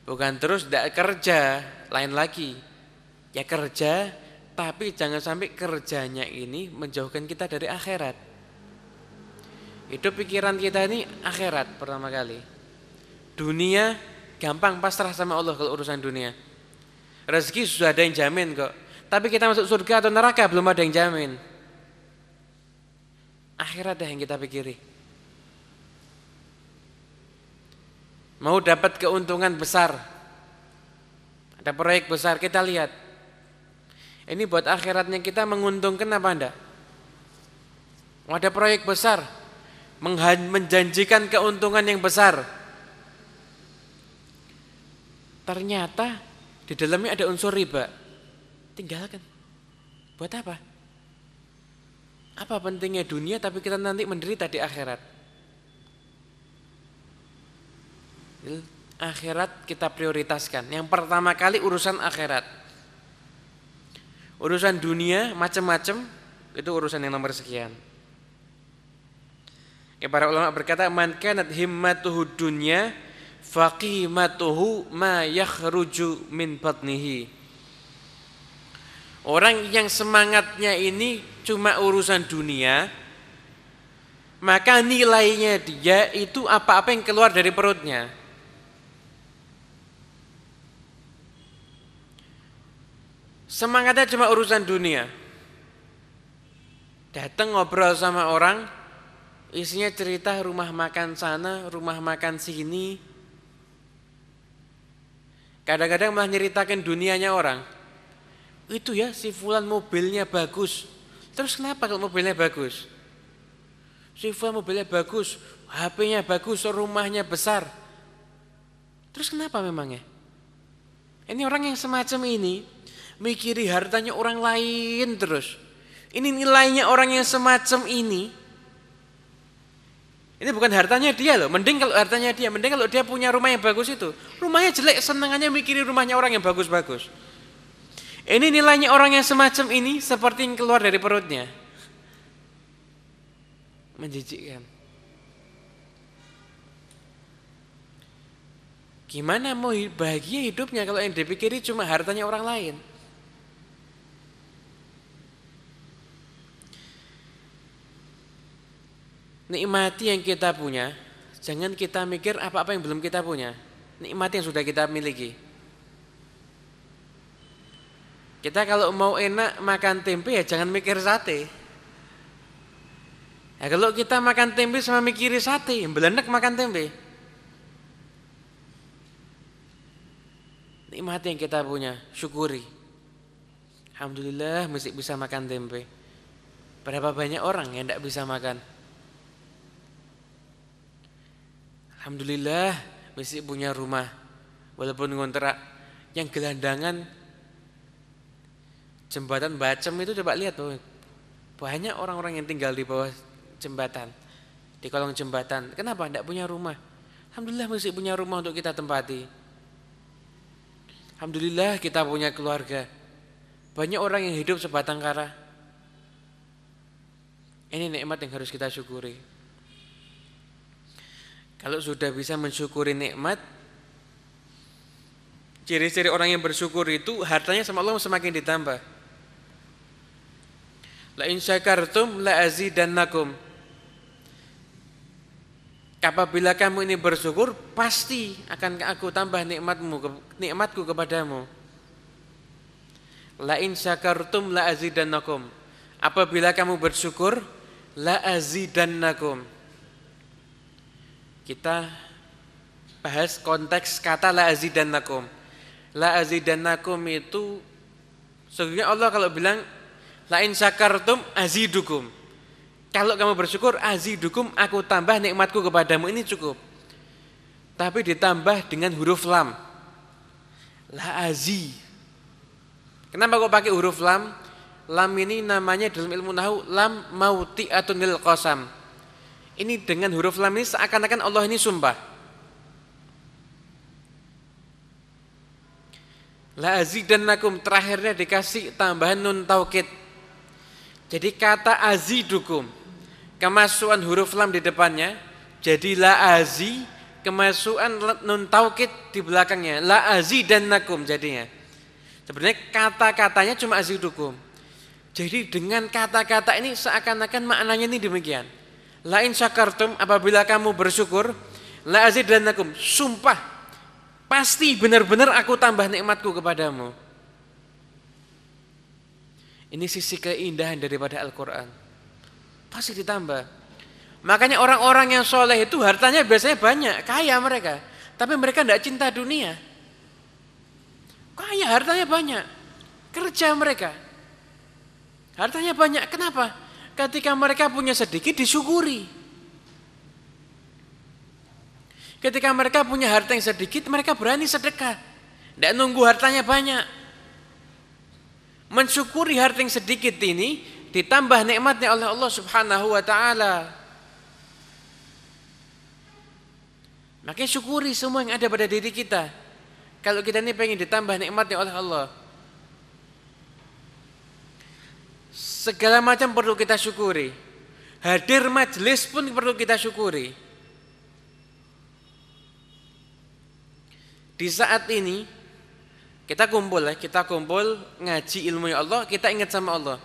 Bukan terus tidak kerja, lain lagi. Ya kerja, tapi jangan sampai kerjanya ini menjauhkan kita dari akhirat. Itu pikiran kita ini akhirat pertama kali. Dunia gampang pasrah sama Allah kalau urusan dunia. Rezeki sudah ada yang jamin kok. Tapi kita masuk surga atau neraka belum ada yang jamin. Akhirat dah yang kita pikiri. Mau dapat keuntungan besar. Ada proyek besar, kita lihat. Ini buat akhiratnya kita menguntungkan apa enggak? Ada proyek besar, menjanjikan keuntungan yang besar. Ternyata di dalamnya ada unsur riba. Tinggalkan. Buat apa? Apa pentingnya dunia tapi kita nanti menderita di akhirat? Akhirat kita prioritaskan. Yang pertama kali urusan akhirat. Urusan dunia macam-macam itu urusan yang nomor sekian. Ya, para ulama berkata man kanat himmatuhu dunya faqimatuhu ma yakhruju min batnihi. Orang yang semangatnya ini cuma urusan dunia, maka nilainya dia itu apa-apa yang keluar dari perutnya. Semangatnya cuma urusan dunia. Datang ngobrol sama orang, isinya cerita rumah makan sana, rumah makan sini. Kadang-kadang malah nyeritakan dunianya orang. Itu ya si fulan mobilnya bagus, Terus kenapa kalau mobilnya bagus? Siva mobilnya bagus, HP-nya bagus, rumahnya besar. Terus kenapa memangnya? Ini orang yang semacam ini mikiri hartanya orang lain terus. Ini nilainya orang yang semacam ini. Ini bukan hartanya dia loh, mending kalau hartanya dia, mending kalau dia punya rumah yang bagus itu. Rumahnya jelek, senangannya mikiri rumahnya orang yang bagus-bagus. Ini nilainya orang yang semacam ini seperti yang keluar dari perutnya. Menjijikkan. Gimana mau bahagia hidupnya kalau yang dipikiri cuma hartanya orang lain? Nikmati yang kita punya, jangan kita mikir apa-apa yang belum kita punya. Nikmati yang sudah kita miliki. Kita kalau mau enak makan tempe ya jangan mikir sate. Ya kalau kita makan tempe sama mikiri sate, belenek makan tempe. Nikmati yang kita punya, syukuri. Alhamdulillah mesti bisa makan tempe. Berapa banyak orang yang tidak bisa makan? Alhamdulillah mesti punya rumah. Walaupun ngontrak yang gelandangan Jembatan Bacem itu coba lihat tuh. Banyak orang-orang yang tinggal di bawah jembatan. Di kolong jembatan. Kenapa tidak punya rumah? Alhamdulillah masih punya rumah untuk kita tempati. Alhamdulillah kita punya keluarga. Banyak orang yang hidup sebatang kara. Ini nikmat yang harus kita syukuri. Kalau sudah bisa mensyukuri nikmat, ciri-ciri orang yang bersyukur itu hartanya sama Allah semakin ditambah. La in syakartum la azidannakum. Apabila kamu ini bersyukur, pasti akan aku tambah nikmatmu, nikmatku kepadamu. La in syakartum la azidannakum. Apabila kamu bersyukur, la azidannakum. Kita bahas konteks kata la azidannakum. La azidannakum itu sesungguhnya Allah kalau bilang Lain syakartum azidukum. Kalau kamu bersyukur azidukum aku tambah nikmatku kepadamu ini cukup. Tapi ditambah dengan huruf lam. La azi. Kenapa kok pakai huruf lam? Lam ini namanya dalam ilmu nahu lam mauti atau nil qasam. Ini dengan huruf lam ini seakan-akan Allah ini sumpah. La azidannakum terakhirnya dikasih tambahan nun taukid jadi kata azidukum kemasukan huruf lam di depannya jadi la azi kemasukan nun taukid di belakangnya la azi dan nakum jadinya. Sebenarnya kata-katanya cuma azidukum. Jadi dengan kata-kata ini seakan-akan maknanya ini demikian. Lain syakartum apabila kamu bersyukur, la azidannakum. Sumpah, pasti benar-benar aku tambah nikmatku kepadamu. Ini sisi keindahan daripada Al-Quran. Pasti ditambah. Makanya orang-orang yang soleh itu hartanya biasanya banyak, kaya mereka. Tapi mereka tidak cinta dunia. Kaya, hartanya banyak. Kerja mereka. Hartanya banyak. Kenapa? Ketika mereka punya sedikit disyukuri. Ketika mereka punya harta yang sedikit, mereka berani sedekah. Tidak nunggu hartanya banyak. Mensyukuri harta yang sedikit ini ditambah nikmatnya oleh Allah Subhanahu wa taala. Makanya syukuri semua yang ada pada diri kita. Kalau kita ini pengen ditambah nikmatnya oleh Allah. Segala macam perlu kita syukuri. Hadir majelis pun perlu kita syukuri. Di saat ini kita kumpul ya, kita kumpul ngaji ilmu ya Allah, kita ingat sama Allah.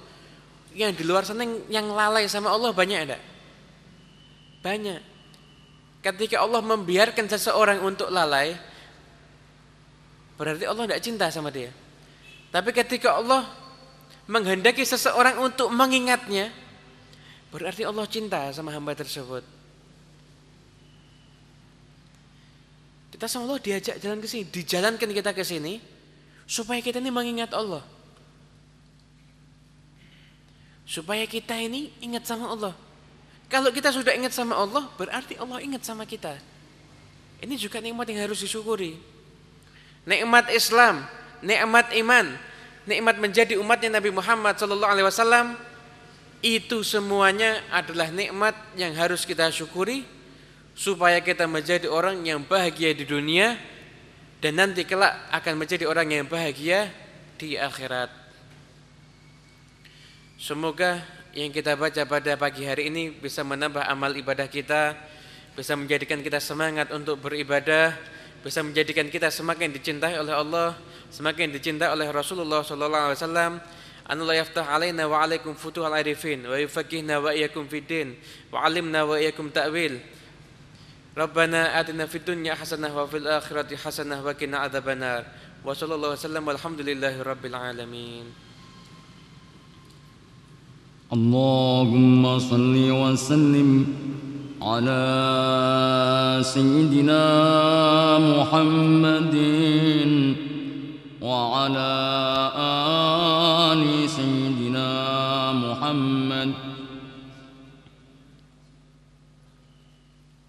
Yang di luar sana yang lalai sama Allah banyak ada? Banyak. Ketika Allah membiarkan seseorang untuk lalai, berarti Allah tidak cinta sama dia. Tapi ketika Allah menghendaki seseorang untuk mengingatnya, berarti Allah cinta sama hamba tersebut. Kita sama Allah diajak jalan ke sini, dijalankan kita ke sini supaya kita ini mengingat Allah. Supaya kita ini ingat sama Allah. Kalau kita sudah ingat sama Allah, berarti Allah ingat sama kita. Ini juga nikmat yang harus disyukuri. Nikmat Islam, nikmat iman, nikmat menjadi umatnya Nabi Muhammad sallallahu alaihi wasallam itu semuanya adalah nikmat yang harus kita syukuri supaya kita menjadi orang yang bahagia di dunia dan nanti kelak akan menjadi orang yang bahagia di akhirat. Semoga yang kita baca pada pagi hari ini bisa menambah amal ibadah kita, bisa menjadikan kita semangat untuk beribadah, bisa menjadikan kita semakin dicintai oleh Allah, semakin dicintai oleh Rasulullah sallallahu alaihi wasallam. An la yaftah alaina wa alaikum futuhal arifin wa yufaqihna wa iyyakum fid wa alimna wa iyyakum ta'wil. Rabbana atina fid dunya hasanah wa fil akhirati hasanah wa qina adzabannar. Wa sallallahu alaihi wasallam walhamdulillahi rabbil alamin. Allahumma salli wa على سيدنا محمد وعلى آل سيدنا محمد.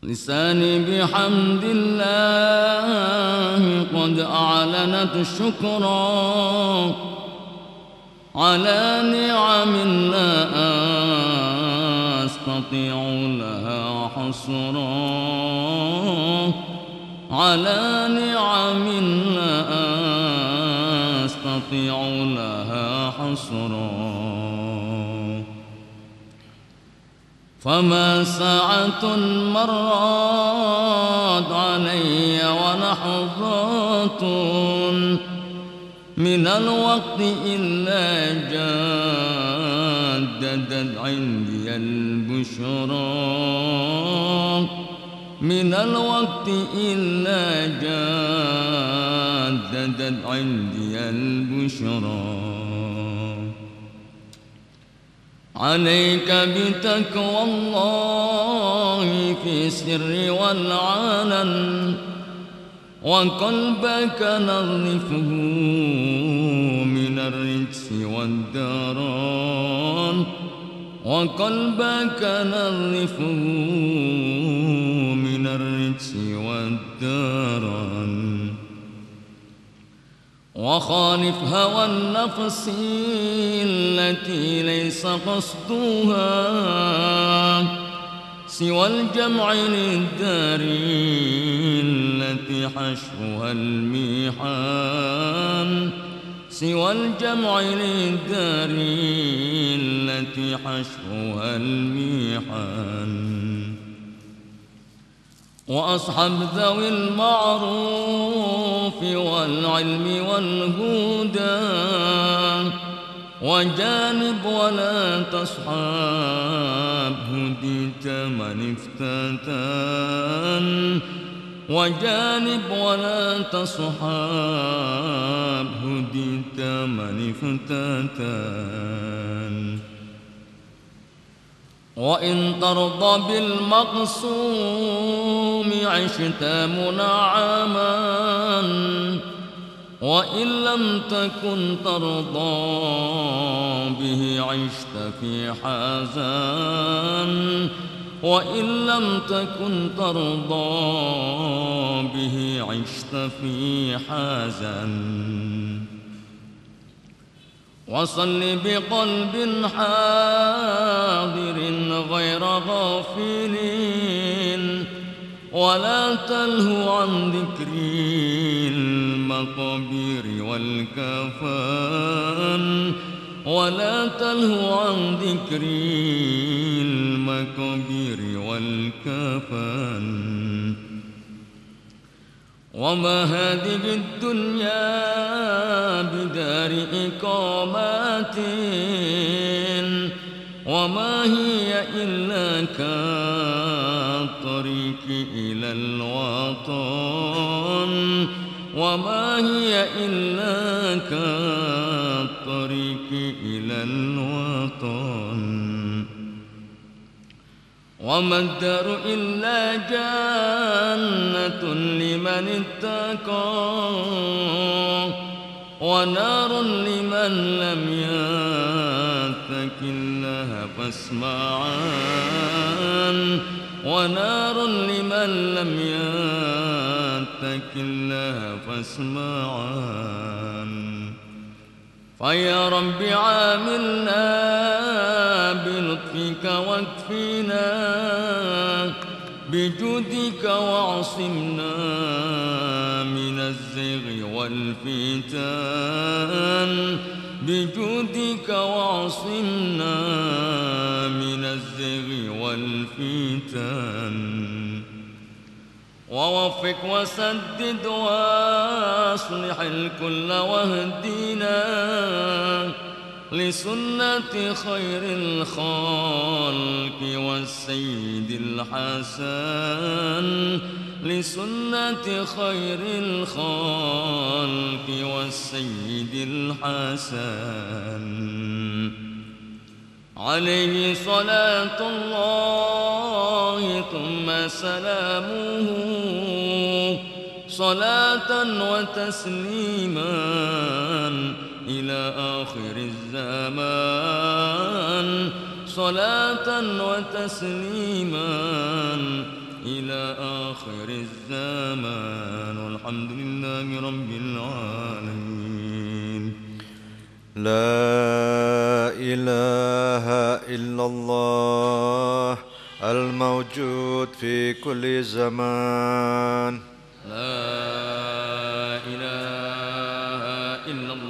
لساني بحمد الله قد أعلنت الشكر على نعم لا أستطيع لها حصرا على نعم لا أستطيع لها حصرا. فما ساعة مرت علي ونحظات من الوقت إلا جددت عندي البشرى. من الوقت إلا جددت عندي البشرى. عليك بتقوى الله في السر والعلن وقلبك نظفه من الرجس والدران وقلبك نظفه من الرجس والدران وخالف هوى النفس التي ليس قصدها سوى الجمع للدار التي حشوها الميحان. سوى الجمع للدار التي حشوها الميحان. وأصحب ذوي المعروف والعلم والهدى وجانب ولا تصحاب هديت من افتتن وجانب ولا تصحاب هديت من افتتن. وإن ترضى بالمقسوم عشت منعما وإن لم تكن ترضى به عشت في حزن وإن لم تكن ترضى به عشت في حزن وصل بقلب حاضر غير غافل. ولا تلهو عن ذكر المقابر والكفن ولا تلهو عن ذكر المقابر والكفن وما هذه الدنيا بدار إقامات وما هي إلا كالطريق إلى الوطن وما هي إلا كالطريق إلى الوطن. وما الدار إلا جنة لمن اتقى ونار لمن لم يتق الله فاسمعا ونار لمن لم يتق الله فاسمعا فيا رب عاملنا بلطفك واكفنا بجودك واعصمنا من الزيغ والفتن بجودك واعصمنا من الزيغ والفتن ووفق وسدد واصلح الكل واهدنا. لسنة خير الخلق والسيد الحسن. لسنة خير الخلق والسيد الحسن. عليه صلاة الله ثم سلامه. صلاة وتسليما إلى آخر الزمان صلاة وتسليما إلى آخر الزمان. والحمد لله رب العالمين. لا إله إلا الله الموجود في كل زمان. لا إله إلا الله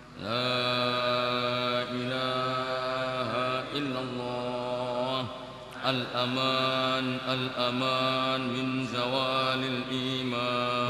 لا إله إلا الله. الأمان الأمان من زوال الإيمان.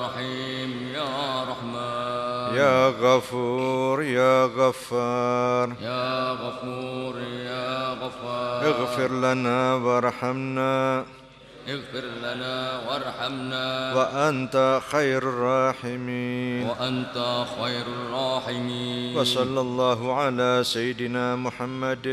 رحيم يا رحمن. يا غفور يا غفار. يا غفور يا غفار. اغفر لنا وارحمنا. اغفر لنا وارحمنا. وأنت خير الراحمين. وأنت خير الراحمين. وصلى الله على سيدنا محمد.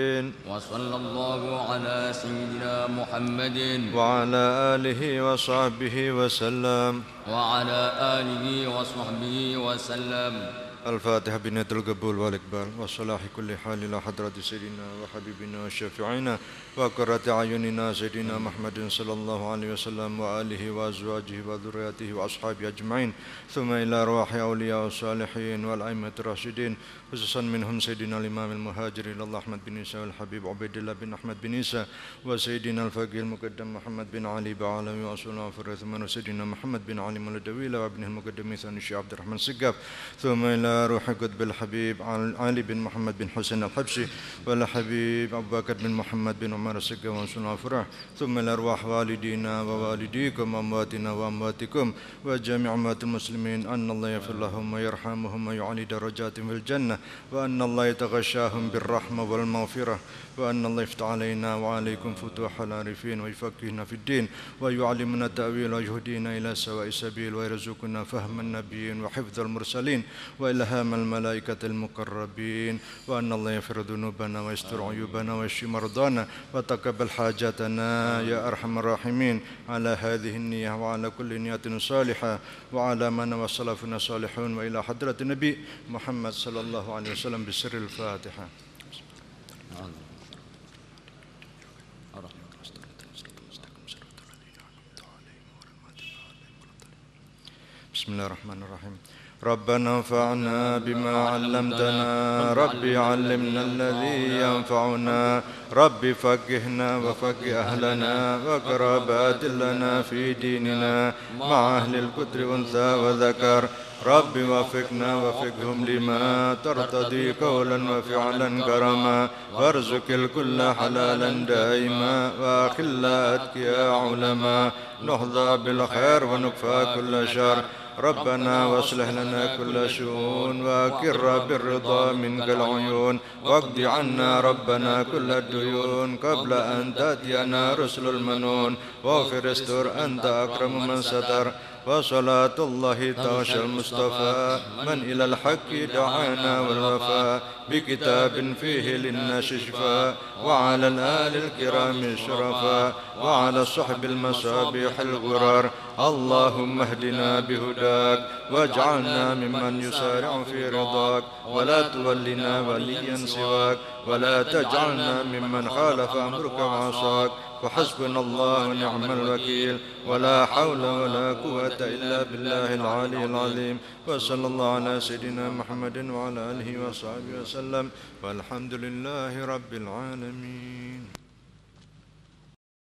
وصلى الله على سيدنا محمد. وعلى آله وصحبه وسلم. وعلى آله وصحبه وسلم. الفاتحة بنية القبول والإقبال وصلاح كل حال إلى حضرة سيدنا وحبيبنا وشفيعنا وقرة أعيننا سيدنا محمد صلى الله عليه وسلم وآله وأزواجه وذرياته وأصحابه أجمعين ثم إلى أرواح أولياء الصالحين والأئمة الراشدين خصوصا منهم سيدنا الإمام المهاجر إلى الله أحمد بن عيسى والحبيب عبيد الله بن أحمد بن عيسى وسيدنا الفقيه المقدم محمد بن علي بعالمي وأصول وفر ثم سيدنا محمد بن علي مولدويلة وابنه المقدم ثاني الشيخ عبد الرحمن سقاف ثم إلى روح قطب الحبيب علي بن محمد بن حسين الحبشي والحبيب أبو بكر بن محمد بن عمر السقاف وأصول وفرح ثم إلى أرواح والدينا ووالديكم وأمواتنا وأمواتكم وجميع أموات المسلمين أن الله يغفر لهم ويرحمهم ويعلي درجاتهم في الجنة وأن الله يتغشاهم بالرحمة والمغفرة. وأن الله يفتح علينا وعليكم فتوح العارفين ويفقهنا في الدين ويعلمنا التأويل ويهدينا إلى سواء السبيل ويرزقنا فهم النبيين وحفظ المرسلين وإلهام الملائكة المقربين وأن الله يغفر ذنوبنا ويستر عيوبنا ويشفي مرضانا وتقبل حاجاتنا يا أرحم الراحمين. على هذه النية وعلى كل نية صالحة وعلى من وسلفنا صالحون وإلى حضرة النبي محمد صلى الله عليه وسلم بسر الفاتحة. بسم الله الرحمن الرحيم. ربنا انفعنا بما علمتنا. ربي علمنا الذي ينفعنا. ربي فقهنا وفقه أهلنا وقرابات لنا في ديننا مع أهل القدر أنثى وذكر ربي وفقنا وفقهم لما ترتضي قولا وفعلا كرما. وارزق الكل حلالا دائما واخل أتقيا علما. نحظى بالخير ونكفى كل شر. ربنا واصلح لنا كل شؤون واكر بالرضا منك العيون واقض عنا ربنا كل الديون قبل أن تأتينا رسل المنون واغفر استر أنت أكرم من ستر وصلاة الله توشى المصطفى من إلى الحق دعانا والوفاء بكتاب فيه للناس شفاء وعلى الآل الكرام الشرفاء وعلى الصحب المصابيح الغرار اللهم اهدنا بهداك واجعلنا ممن يسارع في رضاك ولا تولنا وليا سواك ولا تجعلنا ممن خالف أمرك وعصاك وحسبنا الله ونعم الوكيل ولا حول ولا قوة إلا بالله العلي العظيم وصلى الله على سيدنا محمد وعلى آله وصحبه وسلم والحمد لله رب العالمين